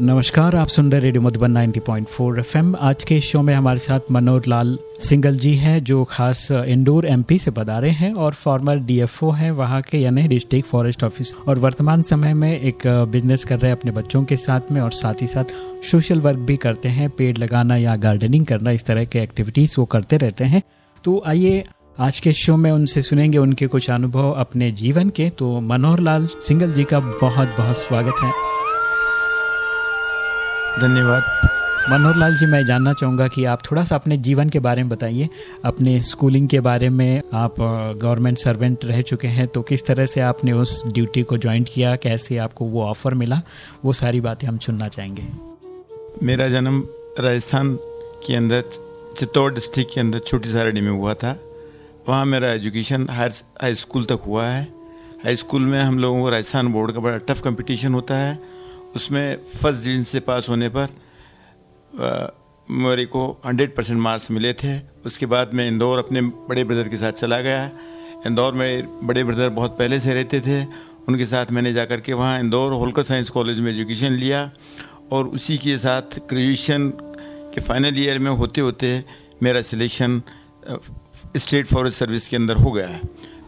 नमस्कार, आप सुन रहे रेडियो मधुबन 90.4 एफएम। आज के शो में हमारे साथ मनोहर लाल सिंगल जी हैं, जो खास इंडोर एमपी से पधारे हैं और फॉर्मर डीएफओ हैं वहाँ के, यानी डिस्ट्रिक्ट फॉरेस्ट ऑफ़िस और वर्तमान समय में एक बिज़नेस कर रहे हैं अपने बच्चों के साथ में और साथ ही साथ सोशल वर्क भी करते हैं, पेड़ लगाना या गार्डनिंग करना, इस तरह के एक्टिविटीज़ वो करते रहते हैं। तो आइए, आज के शो में उनसे सुनेंगे उनके कुछ अनुभव अपने जीवन के। तो मनोहर लाल सिंगल जी का बहुत बहुत स्वागत है। धन्यवाद। मनोहर लाल जी, मैं जानना चाहूँगा कि आप थोड़ा सा अपने जीवन के बारे में बताइए। अपने स्कूलिंग के बारे में आप गवर्नमेंट सर्वेंट रह चुके हैं तो किस तरह से आपने उस ड्यूटी को ज्वाइन किया? कैसे आपको वो ऑफ़र मिला? वो सारी बातें हम सुनना चाहेंगे। मेरा जन्म राजस्थान के अंदर, चित्तौड़ डिस्ट्रिक्ट के अंदर छोटी सारडी में हुआ था। वहाँ मेरा एजुकेशन हायर हाई स्कूल तक हुआ है। हाई स्कूल में हम लोगों को राजस्थान बोर्ड का बड़ा टफ कंपटीशन होता है। उसमें फ़र्स्ट डिवीज़न से पास होने पर मेरे को 100 परसेंट मार्क्स मिले थे। उसके बाद मैं इंदौर अपने बड़े ब्रदर के साथ चला गया। इंदौर में बड़े ब्रदर बहुत पहले से रहते थे। उनके साथ मैंने जा कर के वहाँ इंदौर होलकर साइंस कॉलेज में एजुकेशन लिया और उसी के साथ ग्रेजुएशन के फाइनल ईयर में होते होते मेरा सिलेक्शन स्टेट फॉरेस्ट सर्विस के अंदर हो गया।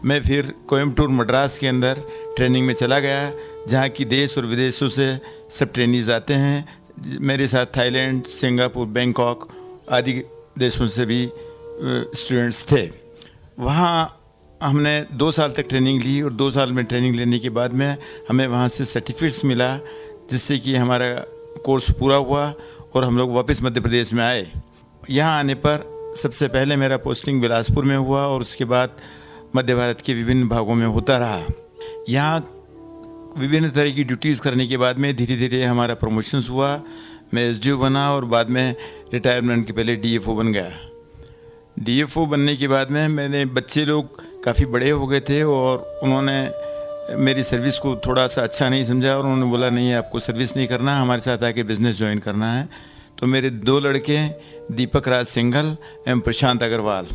मैं फिर कोयम्बटूर मद्रास के अंदर ट्रेनिंग में चला गया, जहाँ की देश और विदेशों से सब ट्रेनिज आते हैं। मेरे साथ थाईलैंड, सिंगापुर, बैंकॉक आदि देशों से भी स्टूडेंट्स थे। वहाँ हमने दो साल तक ट्रेनिंग ली और दो साल में ट्रेनिंग लेने के बाद में हमें वहाँ से सर्टिफिकेट्स मिला, जिससे कि हमारा कोर्स पूरा हुआ और हम लोग वापस मध्य प्रदेश में आए। यहाँ आने पर सबसे पहले मेरा पोस्टिंग बिलासपुर में हुआ और उसके बाद मध्य भारत के विभिन्न भागों में होता रहा। यहाँ विभिन्न तरह की ड्यूटीज़ करने के बाद में धीरे धीरे हमारा प्रमोशंस हुआ। मैं एस बना और बाद में रिटायरमेंट के पहले डीएफओ बन गया। डीएफओ बनने के बाद में मैंने बच्चे लोग काफ़ी बड़े हो गए थे और उन्होंने मेरी सर्विस को थोड़ा सा अच्छा नहीं समझा और उन्होंने बोला, नहीं, आपको सर्विस नहीं करना, हमारे साथ आके बिज़नेस ज्वाइन करना है। तो मेरे दो लड़के, दीपक राज सिंघल एवं प्रशांत अग्रवाल,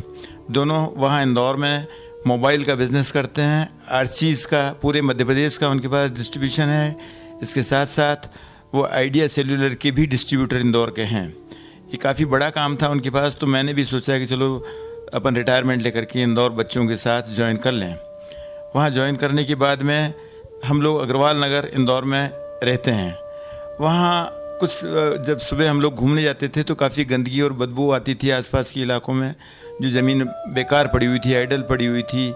दोनों वहाँ इंदौर में मोबाइल का बिज़नेस करते हैं, हर चीज़ का, पूरे मध्य प्रदेश का उनके पास डिस्ट्रीब्यूशन है। इसके साथ साथ वो आइडिया सेलुलर के भी डिस्ट्रीब्यूटर इंदौर के हैं। ये काफ़ी बड़ा काम था उनके पास तो मैंने भी सोचा कि चलो अपन रिटायरमेंट लेकर के इंदौर बच्चों के साथ ज्वाइन कर लें। वहाँ ज्वाइन करने के बाद में हम लोग अग्रवाल नगर इंदौर में रहते हैं। वहाँ कुछ जब सुबह हम लोग घूमने जाते थे तो काफ़ी गंदगी और बदबू आती थी आसपास के इलाकों में। जो ज़मीन बेकार पड़ी हुई थी आइडल पड़ी हुई थी,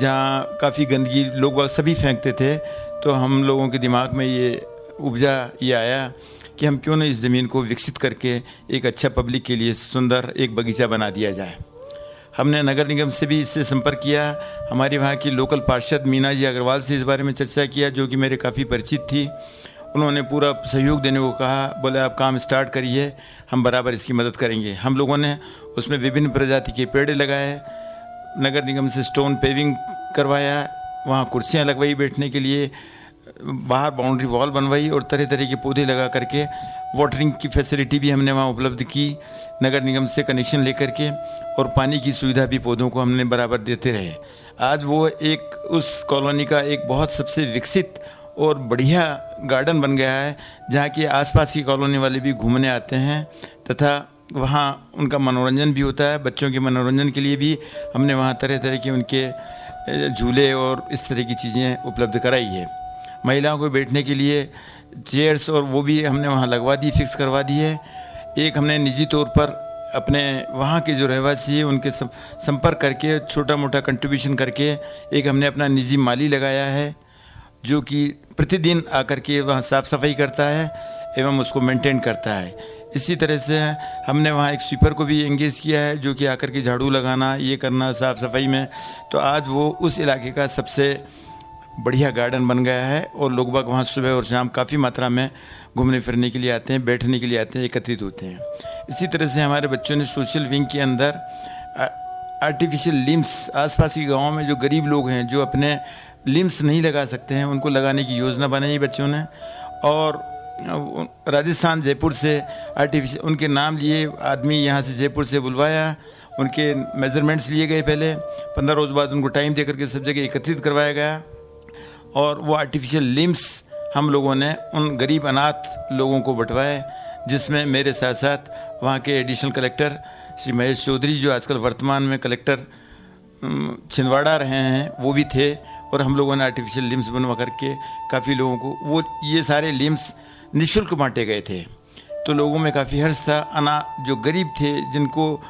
जहाँ काफ़ी गंदगी लोग बाग सभी फेंकते थे तो हम लोगों के दिमाग में ये उपजा ये आया कि हम क्यों ना इस ज़मीन को विकसित करके एक अच्छा पब्लिक के लिए सुंदर एक बगीचा बना दिया जाए। हमने नगर निगम से भी इससे संपर्क किया। हमारे वहाँ की लोकल पार्षद मीना जी अग्रवाल से इस बारे में चर्चा किया, जो कि मेरे काफ़ी परिचित थी। उन्होंने पूरा सहयोग देने को कहा, बोले, आप काम स्टार्ट करिए, हम बराबर इसकी मदद करेंगे। हम लोगों ने उसमें विभिन्न प्रजाति के पेड़ लगाए नगर निगम से स्टोन पेविंग करवाया वहाँ कुर्सियाँ लगवाई बैठने के लिए। बाहर बाउंड्री वॉल बनवाई और तरह तरह के पौधे लगा करके। वाटरिंग की फैसिलिटी भी हमने वहाँ उपलब्ध की। नगर निगम से कनेक्शन लेकर के और पानी की सुविधा भी पौधों को हमने बराबर देते रहे। आज वो एक, उस कॉलोनी का एक बहुत सबसे विकसित और बढ़िया गार्डन बन गया है, जहाँ की आसपास की कॉलोनी वाले भी घूमने आते हैं तथा वहाँ उनका मनोरंजन भी होता है, बच्चों के मनोरंजन के लिए भी हमने वहाँ तरह तरह के उनके झूले और इस तरह की चीज़ें उपलब्ध कराई है। महिलाओं को बैठने के लिए चेयर्स और वो भी हमने वहाँ लगवा दी, फिक्स करवा दी है। एक हमने निजी तौर पर अपने वहाँ के जो रहवासी है, उनके संपर्क करके छोटा मोटा कंट्रीब्यूशन करके एक हमने अपना निजी माली लगाया है, जो कि प्रतिदिन आकर के वहाँ साफ़ सफ़ाई करता है एवं उसको मेंटेन करता है। इसी तरह से हमने वहाँ एक स्वीपर को भी एंगेज किया है, जो कि आकर के झाड़ू लगाना, ये करना साफ़ सफ़ाई में। तो आज वो उस इलाके का सबसे बढ़िया गार्डन बन गया है और लोग बाग वहाँ सुबह और शाम काफ़ी मात्रा में घूमने फिरने के लिए आते हैं, बैठने के लिए आते हैं, एकत्रित होते हैं। इसी तरह से हमारे बच्चों ने सोशल विंग के अंदर आर्टिफिशियल लिम्स आसपास के गाँव में जो गरीब लोग हैं, जो अपने लिम्स नहीं लगा सकते हैं, उनको लगाने की योजना बनाई बच्चों ने। और राजस्थान जयपुर से आर्टिफिशियल उनके नाम लिए आदमी यहाँ से जयपुर से बुलवाया। उनके मेजरमेंट्स लिए गए पहले। पंद्रह रोज़ बाद उनको टाइम दे करके सब जगह एकत्रित करवाया गया। और वो आर्टिफिशियल लिम्स हम लोगों ने उन गरीब अनाथ लोगों को बंटवाए, जिसमें मेरे साथ साथ वहाँ के एडिशनल कलेक्टर श्री महेश चौधरी जो आजकल वर्तमान में कलेक्टर छिंदवाड़ा रहे हैं, वो भी थे। और हम लोगों ने आर्टिफिशियल लिम्स बनवा करके काफ़ी लोगों को, वो ये सारे लिम्स निःशुल्क बांटे गए थे। तो लोगों में काफ़ी हर्ष था। अना जो गरीब थे, जिनको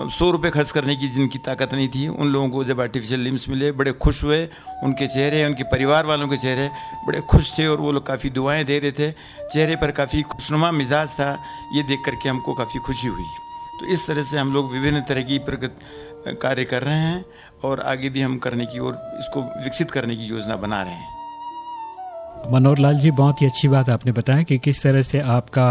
सौ रुपये खर्च करने की जिनकी ताकत नहीं थी, उन लोगों को जब आर्टिफिशियल लिम्स मिले, बड़े खुश हुए। उनके चेहरे, उनके परिवार वालों के चेहरे बड़े खुश थे और वो लोग काफ़ी दुआएँ दे रहे थे। चेहरे पर काफ़ी खुशनुमा मिजाज था। ये देख करके हमको काफ़ी खुशी हुई। तो इस तरह से हम लोग विभिन्न तरह की प्रगत कार्य कर रहे हैं और आगे भी हम करने की और इसको विकसित करने की योजना बना रहे हैं। मनोहर लाल जी बहुत ही अच्छी बात आपने बताया कि किस तरह से आपका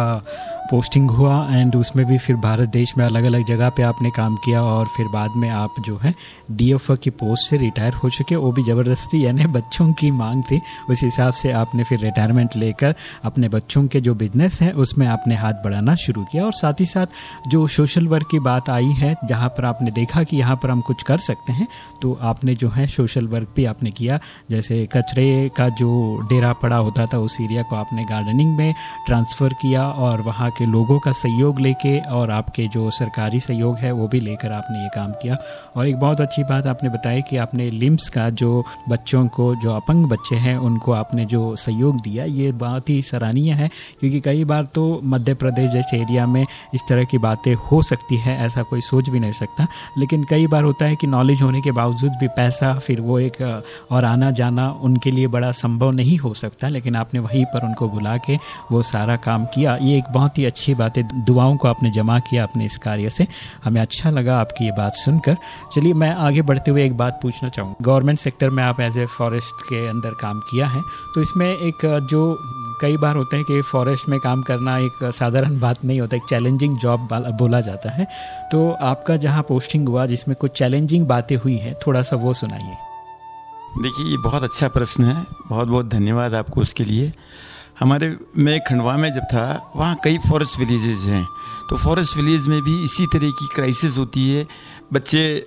पोस्टिंग हुआ एंड उसमें भी फिर भारत देश में अलग अलग जगह पे आपने काम किया और फिर बाद में आप जो है डीएफओ की पोस्ट से रिटायर हो चुके, वो भी ज़बरदस्ती, यानी बच्चों की मांग थी। उस हिसाब से आपने फिर रिटायरमेंट लेकर अपने बच्चों के जो बिज़नेस है, उसमें आपने हाथ बढ़ाना शुरू किया। और साथ ही साथ जो सोशल वर्क की बात आई है, जहाँ पर आपने देखा कि यहाँ पर हम कुछ कर सकते हैं तो आपने जो है सोशल वर्क भी आपने किया। जैसे कचरे का जो डेरा पड़ा होता था उस एरिया को आपने गार्डनिंग में ट्रांसफ़र किया और वहाँ के लोगों का सहयोग लेके और आपके जो सरकारी सहयोग है, वो भी लेकर आपने ये काम किया। और एक बहुत अच्छी बात आपने बताई कि आपने लिम्स का जो बच्चों को, जो अपंग बच्चे हैं, उनको आपने जो सहयोग दिया, ये बहुत ही सराहनीय है। क्योंकि कई बार तो मध्य प्रदेश जैसे एरिया में इस तरह की बातें हो सकती है, ऐसा कोई सोच भी नहीं सकता। लेकिन कई बार होता है कि नॉलेज होने के बावजूद भी पैसा, फिर वो एक और आना जाना उनके लिए बड़ा संभव नहीं हो सकता, लेकिन आपने वहीं पर उनको बुला के वो सारा काम किया। ये एक बहुत ही अच्छी बातें, दुआओं को आपने जमा किया अपने इस कार्य से। हमें अच्छा लगा आपकी ये बात सुनकर। चलिए, मैं आगे बढ़ते हुए एक बात पूछना चाहूँगा। गवर्नमेंट सेक्टर में आप एज ए फॉरेस्ट के अंदर काम किया है तो इसमें एक, जो कई बार होते हैं कि फॉरेस्ट में काम करना एक साधारण बात नहीं होता, एक चैलेंजिंग जॉब बोला जाता है। तो आपका जहाँ पोस्टिंग हुआ, जिसमें कुछ चैलेंजिंग बातें हुई हैं थोड़ा सा वो सुनाइए। देखिए, ये बहुत अच्छा प्रश्न है। बहुत बहुत धन्यवाद आपको उसके लिए। हमारे मैं खंडवा में जब था, वहाँ कई फॉरेस्ट विलेजेस हैं। तो फॉरेस्ट विलेज में भी इसी तरह की क्राइसिस होती है। बच्चे,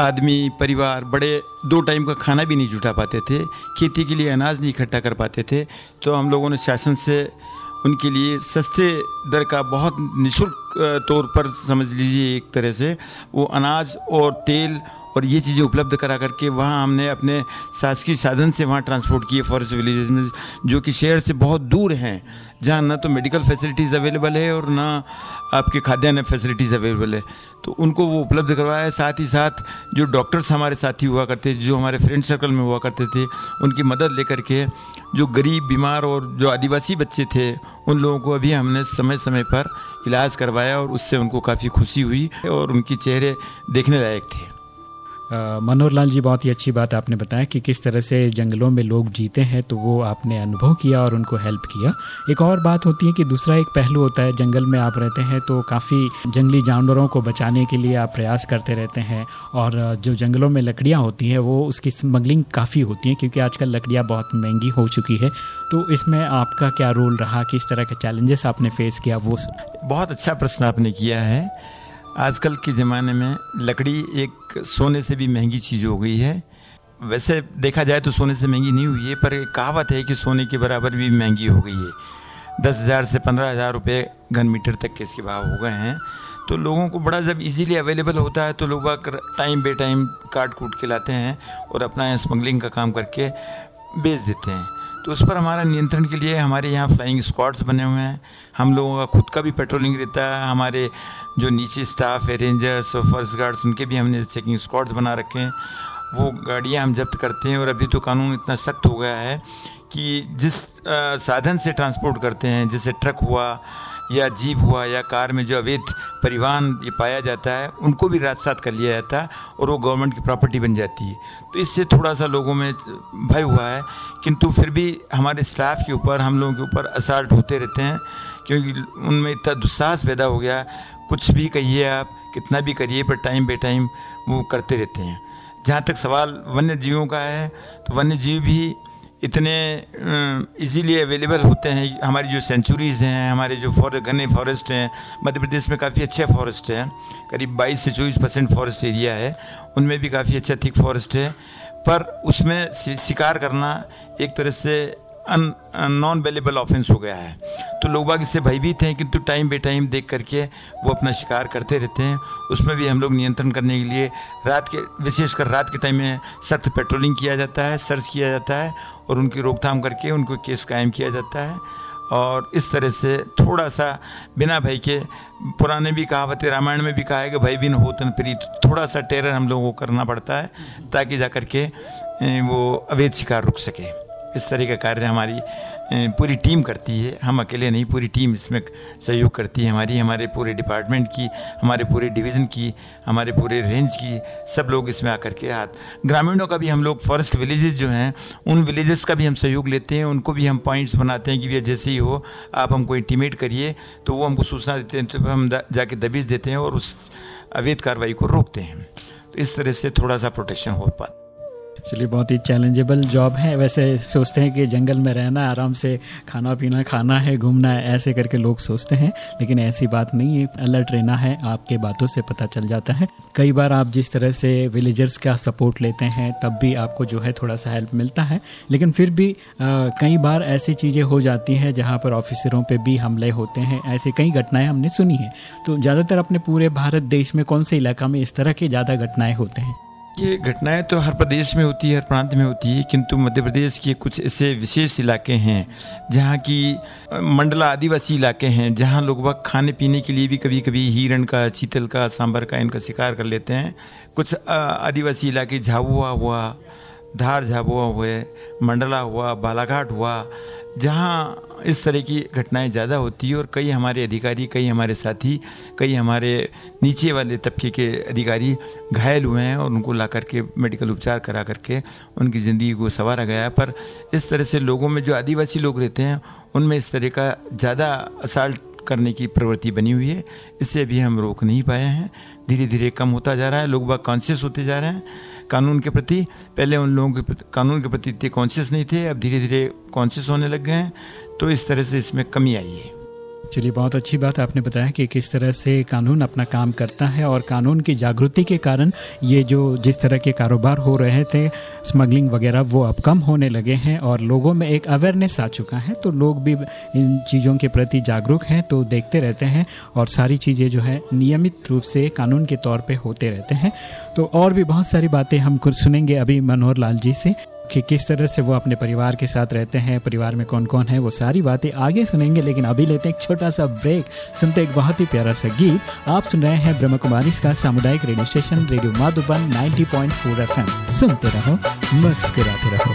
आदमी, परिवार, बड़े दो टाइम का खाना भी नहीं जुटा पाते थे। खेती के लिए अनाज नहीं इकट्ठा कर पाते थे। तो हम लोगों ने शासन से उनके लिए सस्ते दर का बहुत निःशुल्क तौर पर समझ लीजिए एक तरह से, वो अनाज और तेल और ये चीज़ें उपलब्ध करा करके वहाँ हमने अपने शासकीय साधन से वहाँ ट्रांसपोर्ट किए फॉरेस्ट विलेज में, जो कि शहर से बहुत दूर हैं, जहाँ ना तो मेडिकल फैसिलिटीज़ अवेलेबल है और ना आपके खाद्यान्न फैसिलिटीज़ अवेलेबल है। तो उनको वो उपलब्ध करवाया साथ ही साथ जो डॉक्टर्स हमारे साथी हुआ करते जो हमारे फ्रेंड सर्कल में हुआ करते थे, उनकी मदद लेकर के जो गरीब, बीमार और जो आदिवासी बच्चे थे, उन लोगों को अभी हमने समय समय पर इलाज करवाया और उससे उनको काफ़ी खुशी हुई और उनके चेहरे देखने लायक थे। मनोहर लाल जी, बहुत ही अच्छी बात आपने बताया कि किस तरह से जंगलों में लोग जीते हैं तो वो आपने अनुभव किया और उनको हेल्प किया। एक और बात होती है कि दूसरा एक पहलू होता है, जंगल में आप रहते हैं तो काफ़ी जंगली जानवरों को बचाने के लिए आप प्रयास करते रहते हैं और जो जंगलों में लकड़ियाँ होती हैं, वो उसकी स्मगलिंग काफ़ी होती हैं क्योंकि आजकल लकड़ियाँ बहुत महँगी हो चुकी है। तो इसमें आपका क्या रोल रहा, किस तरह के चैलेंजेस आपने फेस किया, वो बहुत अच्छा प्रश्न आपने किया है। आजकल के ज़माने में लकड़ी एक सोने से भी महँगी चीज़ हो गई है। वैसे देखा जाए तो सोने से महँगी नहीं हुई है, पर कहावत है कि सोने के बराबर भी महँगी हो गई है। दस हज़ार से पंद्रह हज़ार रुपये घन मीटर तक के इसके भाव हो गए हैं। तो लोगों को बड़ा जब इजीली अवेलेबल होता है तो लोग टाइम बे टाइम काट कूट के लाते हैं और अपना स्मगलिंग का काम करके बेच देते हैं। तो उस पर हमारा नियंत्रण के लिए हमारे यहाँ फ्लाइंग स्क्वाड्स बने हुए हैं। हम लोगों का खुद का भी पेट्रोलिंग रहता है। हमारे जो नीचे स्टाफ है रेंजर्स और फ़र्स्ट गार्ड्स उनके भी हमने चेकिंग स्क्वाड्स बना रखे हैं। वो गाड़ियाँ हम जब्त करते हैं और अभी तो कानून इतना सख्त हो गया है कि जिस साधन से ट्रांसपोर्ट करते हैं, जैसे ट्रक हुआ या जीप हुआ या कार में जो अवैध परिवहन ये पाया जाता है, उनको भी रात साथ कर लिया जाता है और वो गवर्नमेंट की प्रॉपर्टी बन जाती है। तो इससे थोड़ा सा लोगों में भय हुआ है, किंतु फिर भी हमारे स्टाफ के ऊपर, हम लोगों के ऊपर असाल्ट होते रहते हैं, क्योंकि उनमें इतना दुस्साहस पैदा हो गया, कुछ भी कहिए आप, कितना भी करिए, पर टाइम बे टाइम वो करते रहते हैं। जहाँ तक सवाल वन्य जीवों का है तो वन्य जीव भी इतने इजीली अवेलेबल होते हैं। हमारी जो सेंचुरीज़ हैं, हमारे जो फॉर, घने फॉरेस्ट हैं, मध्य प्रदेश में काफ़ी अच्छे फॉरेस्ट हैं। करीब 22 से 24 परसेंट फॉरेस्ट एरिया है। उनमें भी काफ़ी अच्छा थिक फॉरेस्ट है। पर उसमें शिकार करना एक तरह से अन नॉन वेलेबल ऑफेंस हो गया है। तो लोग बाग इससे भयभीत हैं, किंतु टाइम बे टाइम देख करके वो अपना शिकार करते रहते हैं। उसमें भी हम लोग नियंत्रण करने के लिए रात के, विशेषकर रात के टाइम में सख्त पेट्रोलिंग किया जाता है, सर्च किया जाता है। और उनकी रोकथाम करके उनको केस कायम किया जाता है। और इस तरह से थोड़ा सा बिना भय के, पुराने भी कहावत रामायण में भी कहा है कि भय बिन होतन प्रीत थोड़ा सा टेरर हम लोगों को करना पड़ता है, ताकि जा कर के वो अवैध शिकार रुक सके। इस तरह का कार्य हमारी पूरी टीम करती है। हम अकेले नहीं, पूरी टीम इसमें सहयोग करती है। हमारी, हमारे पूरे डिपार्टमेंट की, हमारे पूरे डिवीज़न की, हमारे पूरे रेंज की, सब लोग इसमें आकर के हाथ। ग्रामीणों का भी हम लोग, फॉरेस्ट विलेजेस जो हैं, उन विलेजेस का भी हम सहयोग लेते हैं। उनको भी हम पॉइंट्स बनाते हैं कि भैया जैसे ही हो, आप हमको इंटीमेट करिए तो वो हमको सूचना देते हैं तो हम जाके दबीज देते हैं और उस अवैध कार्रवाई को रोकते हैं। तो इस तरह से थोड़ा सा प्रोटेक्शन हो पाता चलिए बहुत ही चैलेंजेबल जॉब है। वैसे सोचते हैं कि जंगल में रहना आराम से खाना पीना खाना है घूमना है ऐसे करके लोग सोचते हैं लेकिन ऐसी बात नहीं है। अलर्ट रहना है आपके बातों से पता चल जाता है। कई बार आप जिस तरह से विलेजर्स का सपोर्ट लेते हैं तब भी आपको जो है थोड़ा सा हेल्प मिलता है। लेकिन फिर भी आ, कई बार ऐसी चीज़ें हो जाती हैं जहाँ पर ऑफिसरों पर भी हमले होते हैं। ऐसे कई घटनाएँ हमने सुनी है। तो ज़्यादातर अपने पूरे भारत देश में कौन से इलाका में इस तरह की ज़्यादा घटनाएँ होते हैं? ये घटनाएँ तो हर प्रदेश में होती है, हर प्रांत में होती है, किंतु मध्य प्रदेश के कुछ ऐसे विशेष इलाके हैं, जहाँ की मंडला आदिवासी इलाके हैं, जहाँ लोग वक्त खाने पीने के लिए भी कभी कभी हिरण का, चीतल का सांबर का इनका शिकार कर लेते हैं। कुछ आदिवासी इलाके झाबुआ हुआ, धार झाबुआ हुए, मंडला हुआ, बालाघाट हुआ जहाँ इस तरह की घटनाएँ ज़्यादा होती है और कई हमारे अधिकारी, कई हमारे साथी, कई हमारे नीचे वाले तबके के अधिकारी घायल हुए हैं और उनको ला करके मेडिकल उपचार करा करके उनकी ज़िंदगी को संवारा गया पर इस तरह से लोगों में जो आदिवासी लोग रहते हैं, उनमें इस तरह का ज़्यादा असाल्ट करने की प्रवृत्ति बनी हुई है। इससे भी हम रोक नहीं पाए हैं। धीरे धीरे कम होता जा रहा है, लोग बाग कॉन्शियस होते जा रहे हैं। कानून के प्रति, पहले उन लोगों के कानून के प्रति इतने कॉन्शियस नहीं थे, अब धीरे धीरे कॉन्शियस होने लग गए हैं। तो इस तरह से इसमें कमी आई है। चलिए, बहुत अच्छी बात आपने बताया कि किस तरह से कानून अपना काम करता है और कानून की जागृति के कारण ये जो जिस तरह के कारोबार हो रहे थे स्मगलिंग वगैरह, वो अब कम होने लगे हैं और लोगों में एक अवेयरनेस आ चुका है। तो लोग भी इन चीज़ों के प्रति जागरूक हैं तो देखते रहते हैं और सारी चीज़ें जो है, नियमित रूप से कानून के तौर पर होते रहते हैं। तो और भी बहुत सारी बातें हम सुनेंगे अभी मनोहर लाल जी से। कि किस तरह से वो अपने परिवार के साथ रहते हैं, परिवार में कौन कौन है, वो सारी बातें आगे सुनेंगे, लेकिन अभी लेते हैं एक छोटा सा ब्रेक। सुनते एक बहुत ही प्यारा सा गीत। आप सुन रहे हैं ब्रह्म कुमारी का सामुदायिक radio station, radio Madhuban 90.4 FM. सुनते रहो, मुस्कुराते रहो।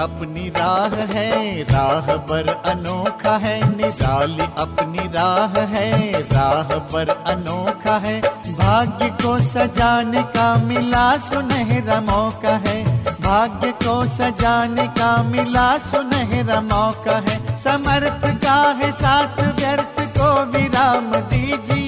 राह है, राह पर अनोखा है, निराली अपनी राह है, राह पर अनोखा है। भाग्य को सजाने का मिला सुनहरा मौका है। भाग्य को सजाने का मिला सुनहरा मौका है। समर्थ का है साथ व्यर्थ को विराम दीजिए।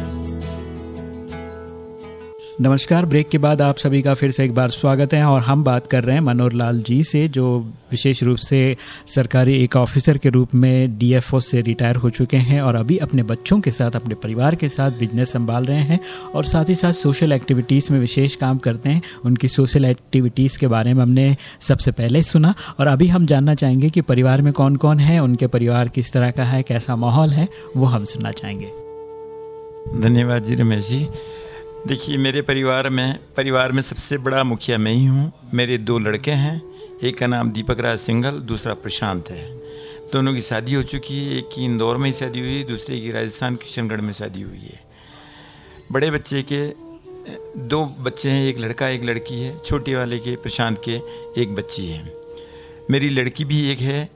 नमस्कार, ब्रेक के बाद आप सभी का फिर से एक बार स्वागत है और हम बात कर रहे हैं मनोहर लाल जी से, जो विशेष रूप से सरकारी एक ऑफिसर के रूप में डीएफओ से रिटायर हो चुके हैं और अभी अपने बच्चों के साथ, अपने परिवार के साथ बिज़नेस संभाल रहे हैं और साथ ही साथ सोशल एक्टिविटीज़ में विशेष काम करते हैं। उनकी सोशल एक्टिविटीज़ के बारे में हमने सबसे पहले सुना और अभी हम जानना चाहेंगे कि परिवार में कौन कौन है, उनके परिवार किस तरह का है, कैसा माहौल है, वो हम सुनना चाहेंगे। धन्यवाद जी रमेश जी। देखिए, मेरे परिवार में परिवार में सबसे बड़ा मुखिया मैं ही हूँ। मेरे दो लड़के हैं, एक का नाम दीपक राज सिंघल, दूसरा प्रशांत है। दोनों की शादी हो चुकी है, एक की इंदौर में ही शादी हुई है दूसरे की राजस्थान, किशनगढ़ में शादी हुई है। बड़े बच्चे के, दो बच्चे हैं, एक लड़का, एक लड़की है, छोटे वाले के, प्रशांत के, एक बच्ची है। मेरी लड़की भी एक है,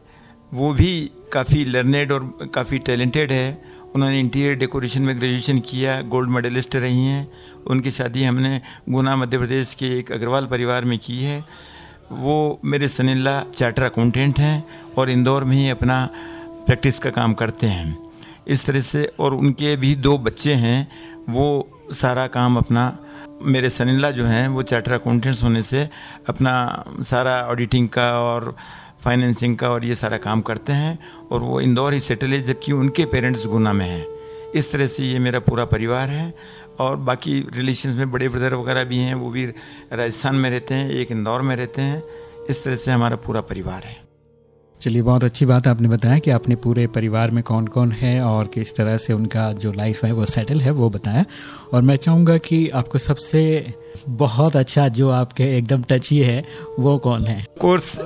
वो भी काफ़ी लर्नेड और काफ़ी टैलेंटेड है उन्होंने इंटीरियर डेकोरेशन में ग्रेजुएशन किया, गोल्ड मेडलिस्ट रही हैं। उनकी शादी हमने गुना मध्य प्रदेश के एक अग्रवाल परिवार में की है। वो मेरे सनिल्ला चार्टर अकाउंटेंट हैं और इंदौर में ही अपना प्रैक्टिस का काम करते हैं। इस तरह से और उनके भी दो बच्चे हैं, वो सारा काम अपना, मेरे सनिल्ला जो हैं, वो चार्टर अकाउंटेंट्स होने से अपना सारा ऑडिटिंग का और फाइनेंसिंग का और ये सारा काम करते हैं और वो इंदौर ही सेटल है जबकि उनके पेरेंट्स गुना में हैं। इस तरह से ये मेरा पूरा परिवार है और बाकी रिलेशंस में बड़े ब्रदर वगैरह भी हैं वो भी राजस्थान में रहते हैं एक इंदौर में रहते हैं। इस तरह से हमारा पूरा परिवार है। चलिए बहुत अच्छी बात आपने बताया कि आपने पूरे परिवार में कौन कौन है और किस तरह से उनका जो लाइफ है वो सेटल है वो बताया। और मैं चाहूँगा कि आपको सबसे बहुत अच्छा जो आपके एकदम टची है वो कौन है? कोर्स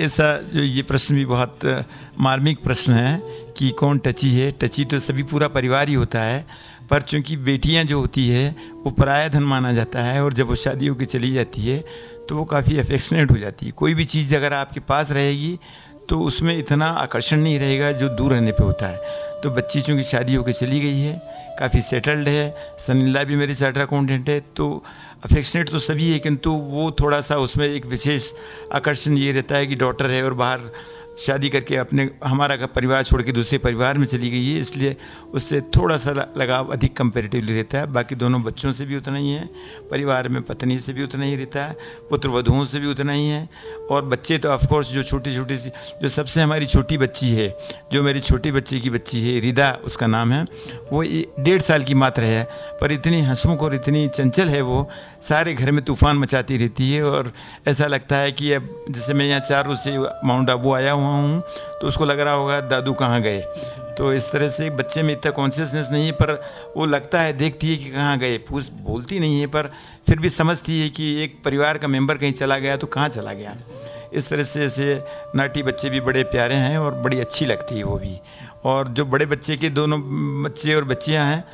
ऐसा जो ये प्रश्न भी बहुत मार्मिक प्रश्न है कि कौन टची है। टची तो सभी पूरा परिवार ही होता है, पर चूँकि बेटियाँ जो होती है, वो पराया धन माना जाता है और जब वो शादी होकर चली जाती है तो वो काफ़ी अफेक्शनेट हो जाती है। कोई भी चीज़ अगर आपके पास रहेगी तो उसमें इतना आकर्षण नहीं रहेगा जो दूर रहने पे होता है। तो बच्ची चूँकि शादी होकर चली गई है, काफ़ी सेटल्ड है सनीला भी मेरी चार्टर अकाउंटेंट है तो अफेक्शनेट तो सभी है, किंतु वो थोड़ा सा उसमें एक विशेष आकर्षण ये रहता है कि डॉटर है और बाहर शादी करके अपने, हमारा का परिवार छोड़ के दूसरे परिवार में चली गई है, इसलिए उससे थोड़ा सा लगाव अधिक कंपेरेटिवली रहता है। बाकी दोनों बच्चों से भी उतना ही है, परिवार में पत्नी से भी उतना ही रहता है पुत्र वधुओं से भी उतना ही है, और बच्चे तो ऑफकोर्स जो छोटी छोटी सी, जो सबसे हमारी छोटी बच्ची है, जो मेरी छोटी बच्ची की बच्ची है, रिदा उसका नाम है, वो डेढ़ साल की मात्र है, पर इतनी हंसमुख और इतनी चंचल है वो, सारे घर में तूफ़ान मचाती रहती है, और ऐसा लगता है कि अब जैसे मैं यहाँ चार रोज से माउंट आबू आया हुआ हूँ तो उसको लग रहा होगा, दादू कहाँ गए? तो इस तरह से बच्चे में इतना कॉन्शियसनेस नहीं है, पर वो लगता है, देखती है कि कहाँ गए। पूछ, बोलती नहीं है, पर फिर भी समझती है कि एक परिवार का मेंबर कहीं चला गया तो कहाँ चला गया? इस तरह से ऐसे नाटी बच्चे भी बड़े प्यारे हैं और बड़ी अच्छी लगती है वो भी। और जो बड़े बच्चे के दोनों बच्चे और बच्चियाँ हैं,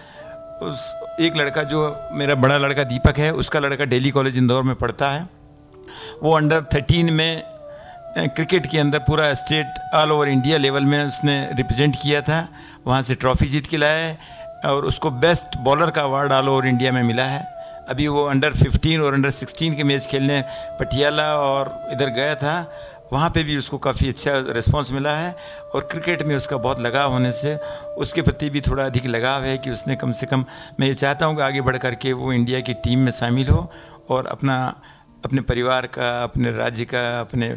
उस, एक लड़का जो मेरा बड़ा लड़का दीपक है, उसका लड़का डेली कॉलेज इंदौर में पढ़ता है। वो अंडर थर्टीन में क्रिकेट के अंदर पूरा state all over India level में उसने रिप्रेजेंट किया था, वहाँ से ट्रॉफी जीत के लाया है और उसको बेस्ट बॉलर का अवार्ड ऑल ओवर इंडिया में मिला है। अभी वो अंडर 15 और अंडर 16 के मैच खेलने पटियाला और इधर गया था, वहाँ पे भी उसको काफ़ी अच्छा रिस्पांस मिला है और क्रिकेट में उसका बहुत लगाव होने से उसके प्रति भी थोड़ा अधिक लगाव है कि उसने कम से कम, मैं ये चाहता हूँ कि आगे बढ़ करके वो इंडिया की टीम में शामिल हो और अपना, अपने परिवार का, अपने राज्य का, अपने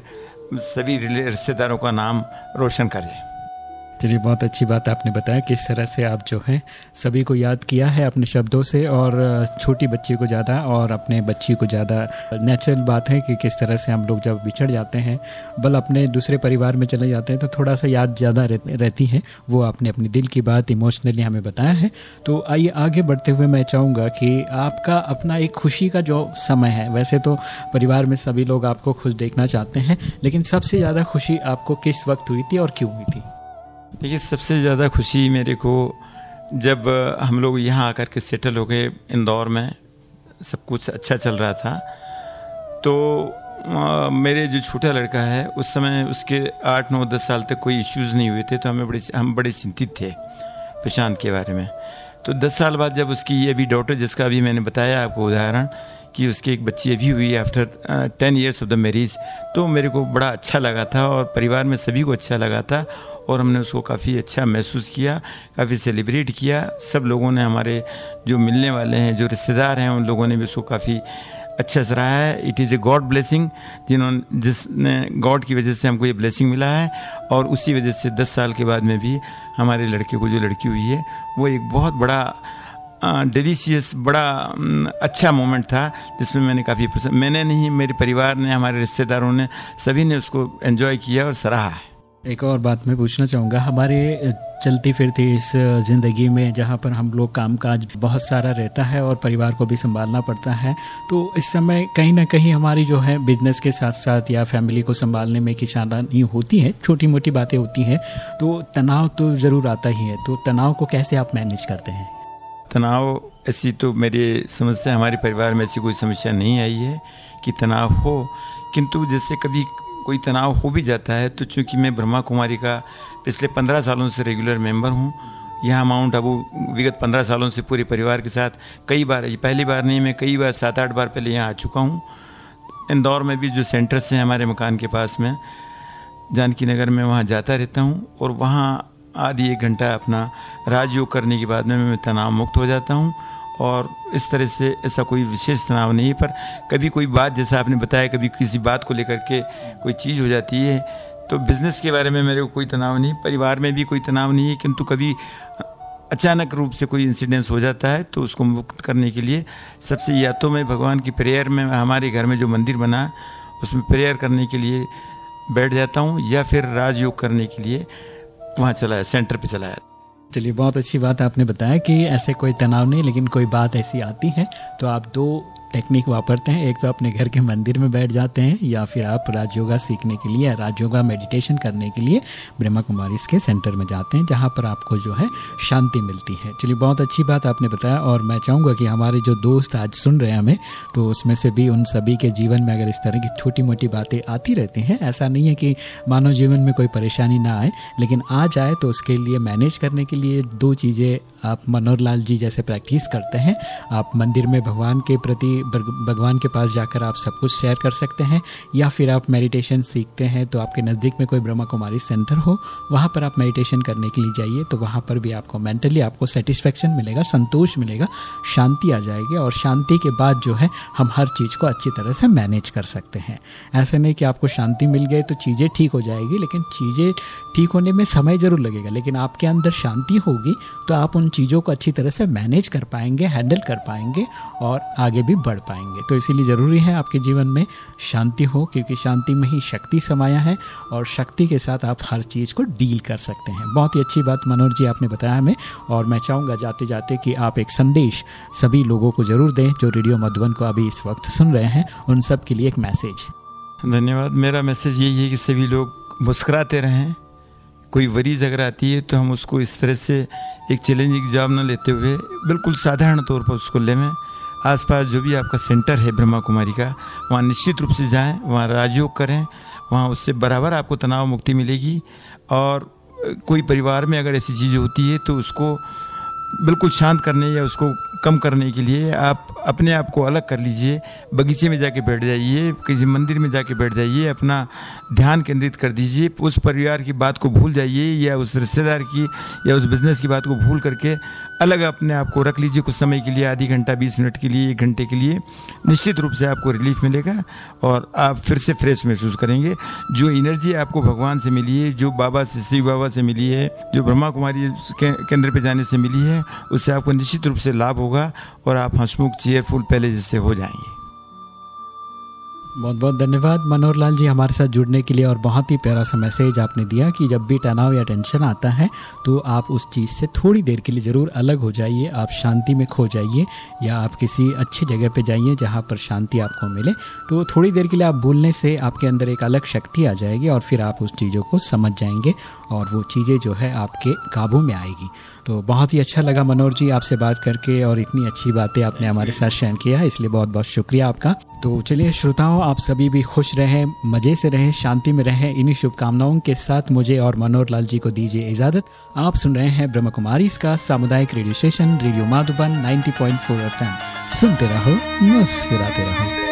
सभी रिश्तेदारों का नाम रोशन करे। चलिए बहुत अच्छी बात आपने बताया किस तरह से आप जो है सभी को याद किया है अपने शब्दों से और छोटी बच्ची को ज़्यादा और अपने बच्ची को ज़्यादा। नेचुरल बात है कि किस तरह से हम लोग जब बिछड़ जाते हैं, बल अपने दूसरे परिवार में चले जाते हैं तो थोड़ा सा याद ज़्यादा रहती है। वो आपने अपनी दिल की बात इमोशनली हमें बताया है। तो आइए आगे बढ़ते हुए मैं चाहूँगा कि आपका अपना एक खुशी का जो समय है, वैसे तो परिवार में सभी लोग आपको खुश देखना चाहते हैं, लेकिन सबसे ज़्यादा खुशी आपको किस वक्त हुई थी और क्यों हुई थी? देखिए, सबसे ज़्यादा खुशी मेरे को जब हम लोग यहाँ आकर के सेटल हो गए इंदौर में, सब कुछ अच्छा चल रहा था। तो मेरे जो छोटा लड़का है, उस समय उसके आठ, नौ, दस साल तक कोई इश्यूज़ नहीं हुए थे तो हमें बड़े, हम बड़े चिंतित थे प्रशांत के बारे में। तो दस साल बाद जब उसकी ये अभी डॉटर जिसका अभी मैंने बताया आपको उदाहरण कि उसकी एक बच्ची अभी हुई after ten years of the marriage तो मेरे को बड़ा अच्छा लगा था और परिवार में सभी को अच्छा लगा था और हमने उसको काफ़ी अच्छा महसूस किया, काफ़ी सेलिब्रेट किया। सब लोगों ने हमारे जो मिलने वाले हैं, जो रिश्तेदार हैं, उन लोगों ने भी उसको काफ़ी अच्छा सराहा है। It is a God blessing जिन्होंने, जिसने गॉड की वजह से हमको ये ब्लेसिंग मिला है और उसी वजह से दस साल के बाद में भी हमारे लड़के को, जो लड़की हुई है, वो एक बहुत बड़ा डिलीशियस बड़ा अच्छा मोमेंट था, जिसमें मैंने काफ़ी पसंद, मैंने नहीं, मेरे परिवार ने, हमारे रिश्तेदारों ने, सभी ने उसको एंजॉय किया और सराहा है। एक और बात मैं पूछना चाहूँगा, हमारे चलती फिरती इस ज़िंदगी में जहाँ पर हम लोग काम काज बहुत सारा रहता है और परिवार को भी संभालना पड़ता है तो इस समय कहीं ना कहीं हमारी जो है बिज़नेस के साथ साथ या फैमिली को संभालने में किसानी होती है छोटी मोटी बातें होती हैं तो तनाव तो ज़रूर आता ही है तो तनाव को कैसे आप मैनेज करते हैं? तनाव, ऐसी तो मेरे समस्या, हमारे परिवार में ऐसी कोई समस्या नहीं आई है कि तनाव हो। किंतु जैसे कभी कोई तनाव हो भी जाता है तो चूँकि मैं ब्रह्मा कुमारी का पिछले पंद्रह सालों से रेगुलर मेंबर हूँ, यहाँ माउंट आबू विगत पंद्रह सालों से पूरे परिवार के साथ कई बार, ये पहली बार नहीं, मैं कई बार सात आठ बार पहले यहाँ आ चुका हूँ। इंदौर में भी जो सेंटर्स हैं हमारे मकान के पास में, जानकी नगर में वहाँ जाता रहता हूँ और वहाँ आधी एक घंटा अपना राजयोग करने के बाद में मैं तनाव मुक्त हो जाता हूँ और इस तरह से ऐसा कोई विशेष तनाव नहीं है पर कभी कोई बात जैसा आपने बताया, कभी किसी बात को लेकर के कोई चीज़ हो जाती है तो बिज़नेस के बारे में मेरे को कोई तनाव नहीं, परिवार में भी कोई तनाव नहीं है, किंतु कभी अचानक रूप से कोई इंसिडेंस हो जाता है तो उसको मुक्त करने के लिए सबसे या तो मैं भगवान की प्रेयर में, हमारे घर में जो मंदिर बना, उसमें प्रेयर करने के लिए बैठ जाता हूँ, या फिर राजयोग करने के लिए वहाँ चलाया सेंटर पे चलाया चलिए, बहुत अच्छी बात आपने बताया कि ऐसे कोई तनाव नहीं, लेकिन कोई बात ऐसी आती है तो आप दो टेक्निक वापरते हैं। एक तो अपने घर के मंदिर में बैठ जाते हैं या फिर आप राजयोगा सीखने के लिए, राजयोगा मेडिटेशन करने के लिए ब्रह्मा कुमारी के सेंटर में जाते हैं, जहाँ पर आपको जो है शांति मिलती है। चलिए, बहुत अच्छी बात आपने बताया और मैं चाहूँगा कि हमारे जो दोस्त आज सुन रहे हैं हमें तो उसमें से भी उन सभी के जीवन में अगर इस तरह की छोटी मोटी बातें आती रहती हैं, ऐसा नहीं है कि मानव जीवन में कोई परेशानी ना आए, लेकिन आ जाए तो उसके लिए मैनेज करने के लिए दो चीज़ें आप मनोहर लाल जी जैसे प्रैक्टिस करते हैं, आप मंदिर में भगवान के प्रति भगवान के पास जाकर आप सब कुछ शेयर कर सकते हैं, या फिर आप मेडिटेशन सीखते हैं तो आपके नज़दीक में कोई ब्रह्मा कुमारी सेंटर हो, वहाँ पर आप मेडिटेशन करने के लिए जाइए तो वहाँ पर भी आपको मेंटली आपको सेटिस्फेक्शन मिलेगा, संतोष मिलेगा, शांति आ जाएगी और शांति के बाद जो है, हम हर चीज़ को अच्छी तरह से मैनेज कर सकते हैं। ऐसे नहीं कि आपको शांति मिल गई तो चीज़ें ठीक हो जाएगी, लेकिन चीज़ें ठीक होने में समय ज़रूर लगेगा, लेकिन आपके अंदर शांति होगी तो आप उन चीज़ों को अच्छी तरह से मैनेज कर पाएँगे हैंडल कर पाएँगे और आगे भी बढ़ पाएँगे। तो इसीलिए ज़रूरी है आपके जीवन में शांति हो, क्योंकि शांति में ही शक्ति समाया है और शक्ति के साथ आप हर चीज़ को डील कर सकते हैं। बहुत ही अच्छी बात मनोहर जी आपने बताया हमें और मैं चाहूँगा जाते जाते कि आप एक संदेश सभी लोगों को ज़रूर दें जो रेडियो मधुबन को अभी इस वक्त सुन रहे हैं। उन सब के लिए एक मैसेज। धन्यवाद। मेरा मैसेज यही है कि सभी लोग मुस्कुराते रहें कोई वरीज अगर आती है तो हम उसको इस तरह से एक चैलेंजिंग जॉब न लेते हुए बिल्कुल साधारण तौर पर उसको ले। में आसपास जो भी आपका सेंटर है ब्रह्मा कुमारी का, वहाँ निश्चित रूप से जाएँ, वहाँ राजयोग करें, वहाँ उससे बराबर आपको तनाव मुक्ति मिलेगी। और कोई परिवार में अगर ऐसी चीज़ होती है तो उसको बिल्कुल शांत करने या उसको कम करने के लिए आप अपने आप को अलग कर लीजिए। बगीचे में जाके बैठ जाइए, किसी मंदिर में जाके बैठ जाइए, अपना ध्यान केंद्रित कर दीजिए। उस परिवार की बात को भूल जाइए या उस रिश्तेदार की या उस बिज़नेस की बात को भूल करके अलग अपने आप को रख लीजिए कुछ समय के लिए, आधी घंटा, बीस मिनट के लिए, एक घंटे के लिए। निश्चित रूप से आपको रिलीफ मिलेगा और आप फिर से फ्रेश महसूस करेंगे। जो एनर्जी आपको भगवान से मिली है, जो बाबा से, शिव बाबा से मिली है, जो ब्रह्मा कुमारी केंद्र पर जाने से मिली है उससे आपको निश्चित रूप से लाभ होगा और आप हंसमुख चेयरफुल पहले जैसे हो जाएँगे। बहुत बहुत धन्यवाद। मनोहर लाल जी, हमारे साथ जुड़ने के लिए और बहुत ही प्यारा सा मैसेज आपने दिया कि जब भी तनाव या टेंशन आता है तो आप उस चीज़ से थोड़ी देर के लिए ज़रूर अलग हो जाइए। आप शांति में खो जाइए या आप किसी अच्छी जगह पे जाइए जहाँ पर शांति आपको मिले। तो थोड़ी देर के लिए आप बोलने से आपके अंदर एक अलग शक्ति आ जाएगी और फिर आप उस चीज़ों को समझ जाएँगे। और वो चीज़ें जो है आपके काबू में आएगी। तो बहुत ही अच्छा लगा मनोहर जी आपसे बात करके और इतनी अच्छी बातें आपने हमारे साथ शेयर किया इसलिए बहुत बहुत शुक्रिया आपका। तो चलिए श्रोताओं आप सभी भी खुश रहें मज़े से रहें शांति में रहें इन्हीं शुभकामनाओं के साथ मुझे और मनोहर लाल जी को दीजिए इजाज़त। आप सुन रहे हैं ब्रह्म कुमारी इसका सामुदायिक radio station radio Madhuban 90.4 FM. सुनते रहो मुस्कुराते रहो।